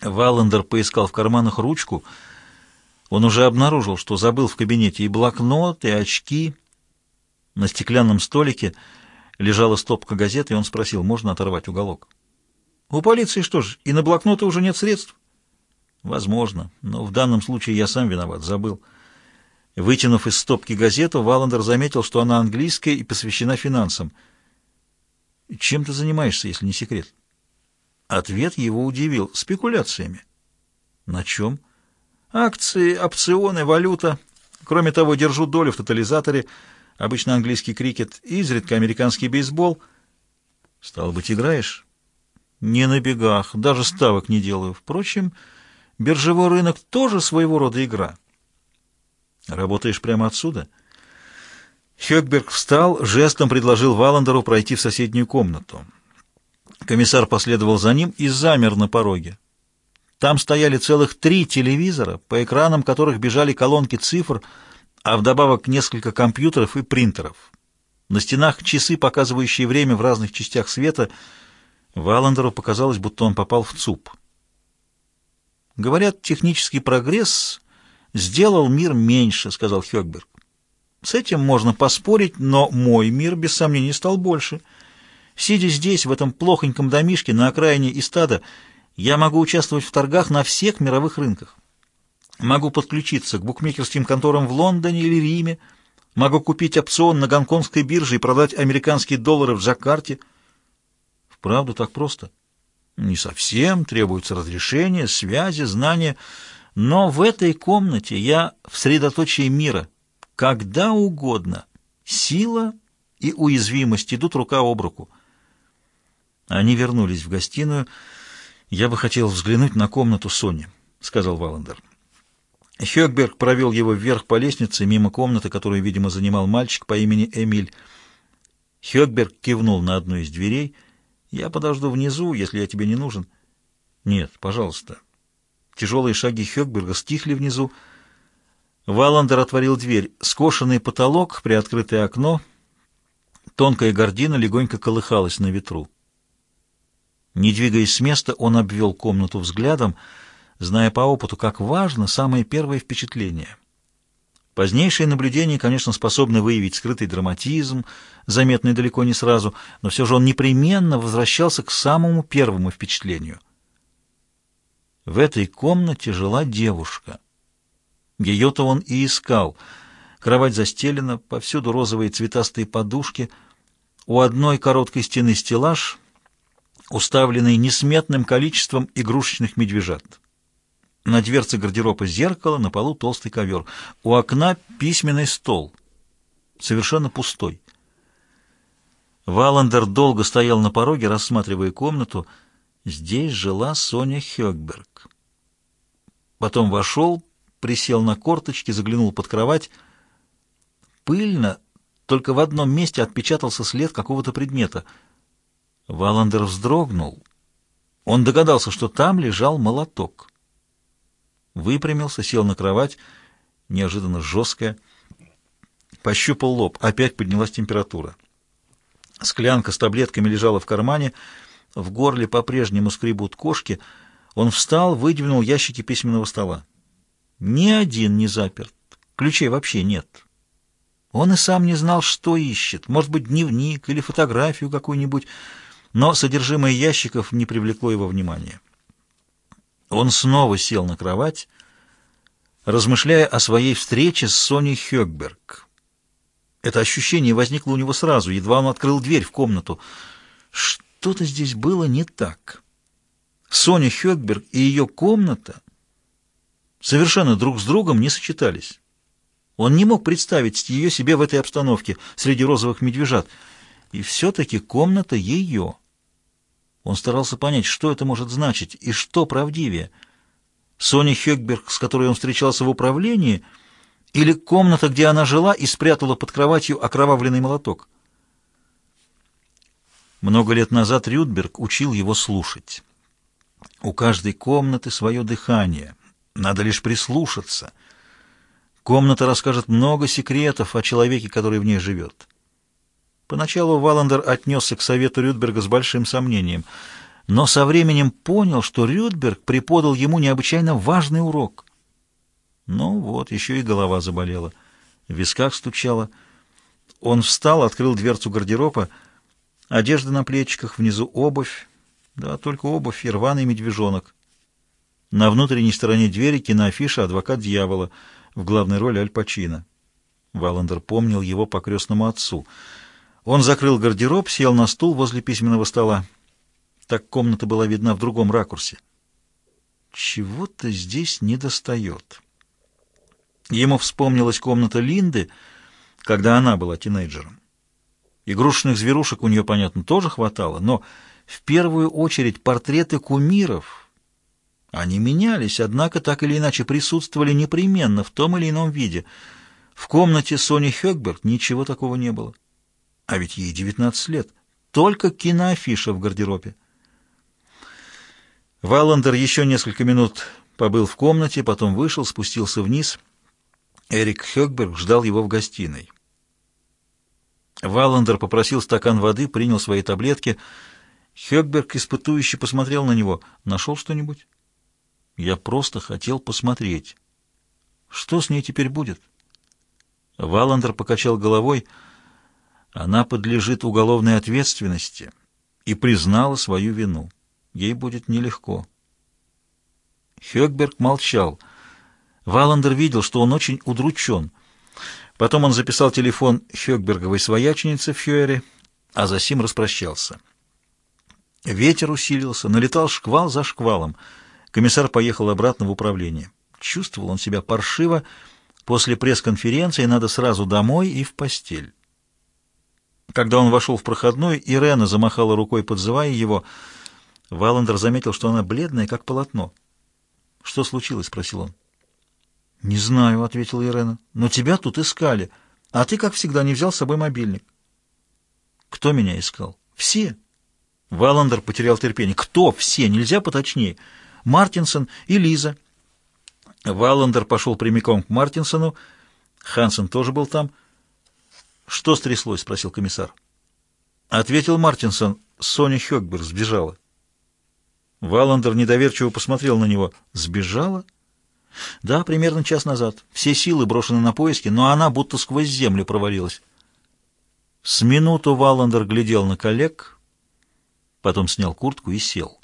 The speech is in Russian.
Валандер поискал в карманах ручку. Он уже обнаружил, что забыл в кабинете и блокнот, и очки. На стеклянном столике лежала стопка газет, и он спросил, можно оторвать уголок. «У полиции что ж, и на блокноты уже нет средств?» «Возможно, но в данном случае я сам виноват, забыл». Вытянув из стопки газету, Валандер заметил, что она английская и посвящена финансам. «Чем ты занимаешься, если не секрет?» Ответ его удивил. «Спекуляциями». «На чем?» «Акции, опционы, валюта. Кроме того, держу долю в тотализаторе, обычно английский крикет, изредка американский бейсбол». «Стало быть, играешь?» «Не на бегах, даже ставок не делаю. Впрочем, биржевой рынок тоже своего рода игра». «Работаешь прямо отсюда?» Хёкберг встал, жестом предложил Валандеру пройти в соседнюю комнату. Комиссар последовал за ним и замер на пороге. Там стояли целых три телевизора, по экранам которых бежали колонки цифр, а вдобавок несколько компьютеров и принтеров. На стенах часы, показывающие время в разных частях света. Валандеру показалось, будто он попал в ЦУП. «Говорят, технический прогресс сделал мир меньше», — сказал Хёкберг. «С этим можно поспорить, но мой мир, без сомнений, стал больше». Сидя здесь, в этом плохоньком домишке на окраине Истада, я могу участвовать в торгах на всех мировых рынках. Могу подключиться к букмекерским конторам в Лондоне или Риме, могу купить опцион на гонконгской бирже и продать американские доллары в Джакарте. Вправду так просто? Не совсем, требуется разрешение, связи, знания, но в этой комнате я в средоточии мира, когда угодно. Сила и уязвимость идут рука об руку. Они вернулись в гостиную. «Я бы хотел взглянуть на комнату Сони», — сказал Валандер. Хёкберг провел его вверх по лестнице, мимо комнаты, которую, видимо, занимал мальчик по имени Эмиль. Хёкберг кивнул на одну из дверей. «Я подожду внизу, если я тебе не нужен». «Нет, пожалуйста». Тяжелые шаги Хёкберга стихли внизу. Валандер отворил дверь. Скошенный потолок, приоткрытое окно. Тонкая гардина легонько колыхалась на ветру. Не двигаясь с места, он обвел комнату взглядом, зная по опыту, как важно самое первое впечатление. Позднейшие наблюдения, конечно, способны выявить скрытый драматизм, заметный далеко не сразу, но все же он непременно возвращался к самому первому впечатлению. В этой комнате жила девушка. Ее-то он и искал. Кровать застелена, повсюду розовые цветастые подушки. У одной короткой стены стеллаж — уставленный несметным количеством игрушечных медвежат. На дверце гардероба зеркало, на полу толстый ковер. У окна письменный стол, совершенно пустой. Валандер долго стоял на пороге, рассматривая комнату. Здесь жила Соня Хёкберг. Потом вошел, присел на корточки, заглянул под кровать. Пыльно, только в одном месте отпечатался след какого-то предмета — Валандер вздрогнул. Он догадался, что там лежал молоток. Выпрямился, сел на кровать, неожиданно жесткая. Пощупал лоб, опять поднялась температура. Склянка с таблетками лежала в кармане, в горле по-прежнему скребут кошки. Он встал, выдвинул ящики письменного стола. Ни один не заперт, ключей вообще нет. Он и сам не знал, что ищет. Может быть, дневник или фотографию какую-нибудь но содержимое ящиков не привлекло его внимания. Он снова сел на кровать, размышляя о своей встрече с Соней Хёкберг. Это ощущение возникло у него сразу, едва он открыл дверь в комнату. Что-то здесь было не так. Соня Хёкберг и ее комната совершенно друг с другом не сочетались. Он не мог представить ее себе в этой обстановке, среди розовых медвежат — и все-таки комната ее. Он старался понять, что это может значить и что правдивее. Соня Хёкберг, с которой он встречался в управлении, или комната, где она жила и спрятала под кроватью окровавленный молоток. Много лет назад Рюдберг учил его слушать. У каждой комнаты свое дыхание. Надо лишь прислушаться. Комната расскажет много секретов о человеке, который в ней живет. Поначалу Валандер отнесся к совету Рюдберга с большим сомнением. но со временем понял, что Рюдберг преподал ему необычайно важный урок. Ну вот, еще и голова заболела, в висках стучала. Он встал, открыл дверцу гардероба, одежда на плечиках, внизу обувь, да, только обувь и рваный медвежонок. На внутренней стороне двери киноафиша «Адвокат дьявола» в главной роли Аль Пачино. Валандер помнил его по крестному отцу. Он закрыл гардероб, сел на стул возле письменного стола. Так комната была видна в другом ракурсе. Чего-то здесь недостает. Ему вспомнилась комната Линды, когда она была тинейджером. Игрушечных зверушек у нее, понятно, тоже хватало, но в первую очередь портреты кумиров — они менялись, однако так или иначе присутствовали непременно в том или ином виде. В комнате Сони Хёкберг ничего такого не было. А ведь ей 19 лет. Только киноафиша в гардеробе. Валандер еще несколько минут побыл в комнате, потом вышел, спустился вниз. Эрик Хёкберг ждал его в гостиной. Валандер попросил стакан воды, принял свои таблетки. Хёкберг испытующе посмотрел на него. «Нашел что-нибудь?» Я просто хотел посмотреть. Что с ней теперь будет? Валандер покачал головой. Она подлежит уголовной ответственности и признала свою вину. Ей будет нелегко. Хёкберг молчал. Валандер видел, что он очень удручен. Потом он записал телефон Хёкберговой свояченицы в Хьюэре, а за сим распрощался. Ветер усилился, налетал шквал за шквалом — Комиссар поехал обратно в управление. Чувствовал он себя паршиво. После пресс-конференции надо сразу домой и в постель. Когда он вошел в проходной, Ирена замахала рукой, подзывая его. Валандер заметил, что она бледная, как полотно. «Что случилось?» — спросил он. «Не знаю», — ответила Ирена. «Но тебя тут искали, а ты, как всегда, не взял с собой мобильник». «Кто меня искал?» «Все». Валандер потерял терпение. «Кто все? Нельзя поточнее». Мартинсон и Лиза. Валандер пошел прямиком к Мартинсону. Хансен тоже был там. «Что стряслось?» — спросил комиссар. Ответил Мартинсон. Соня Хёкберг сбежала. Валандер недоверчиво посмотрел на него. «Сбежала?» «Да, примерно час назад. Все силы брошены на поиски, но она будто сквозь землю провалилась». С минуту Валандер глядел на коллег, потом снял куртку и сел.